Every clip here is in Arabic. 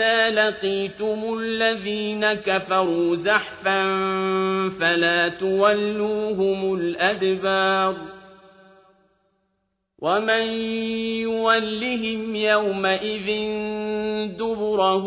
إذا لقيتم الذين كفروا زحفا فلا تولوهم الأدبار ومن يولهم يومئذ دبره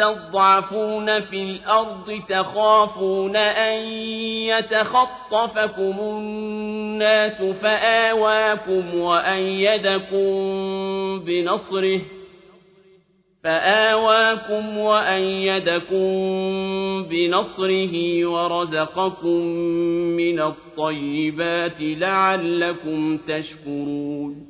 مستضعفون في الأرض تخافون أن يتخطفكم الناس فآواكم وأيدكم بنصره فآواكم وأيدكم بنصره ورزقكم من الطيبات لعلكم تشكرون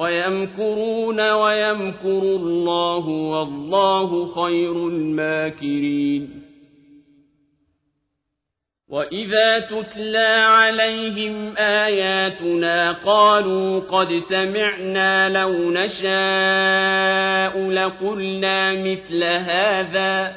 ويمكرون ويمكر الله والله خير الماكرين. وَإِذَا تُتْلَىٰ عَلَيْهِمْ آيَاتُنَا قَالُوا قَدْ سَمِعْنَا لَوْ نَشَاءُ لَقُلْنَا مِثْلَ هَٰذَا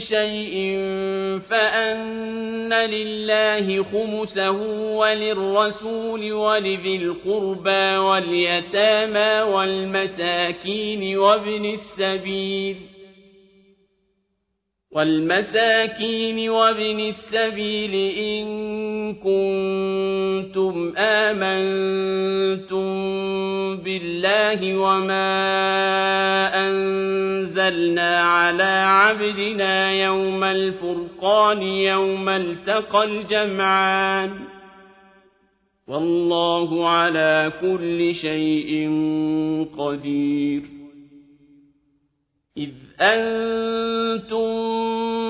شيء فأن لله خمسه وللرسول ولذي القربى واليتامى والمساكين وابن السبيل والمساكين وابن السبيل إن كنتم آمنتم بالله وما أنزلنا على عبدنا يوم الفرقان يوم التقى الجمعان والله على كل شيء قدير إذ أنتم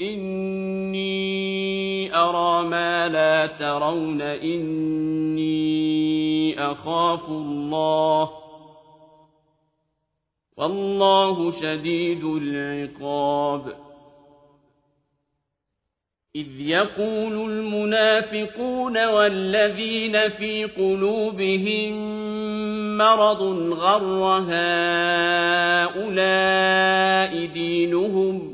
إني أرى ما لا ترون إني أخاف الله والله شديد العقاب. إذ يقول المنافقون والذين في قلوبهم مرض غر هؤلاء دينهم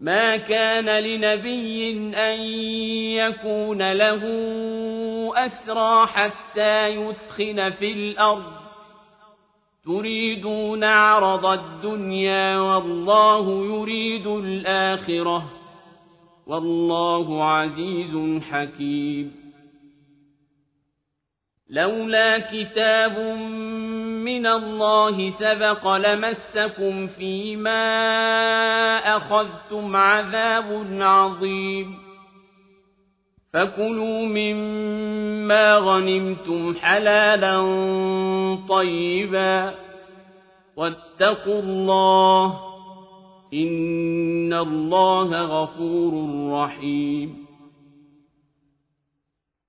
ما كان لنبي أن يكون له أسرى حتى يثخن في الأرض. تريدون عرض الدنيا والله يريد الآخرة. والله عزيز حكيم. لولا كتاب من الله سبق لمسكم فيما أخذتم عذاب عظيم. فكلوا مما غنمتم حلالا طيبا. واتقوا الله إن الله غفور رحيم.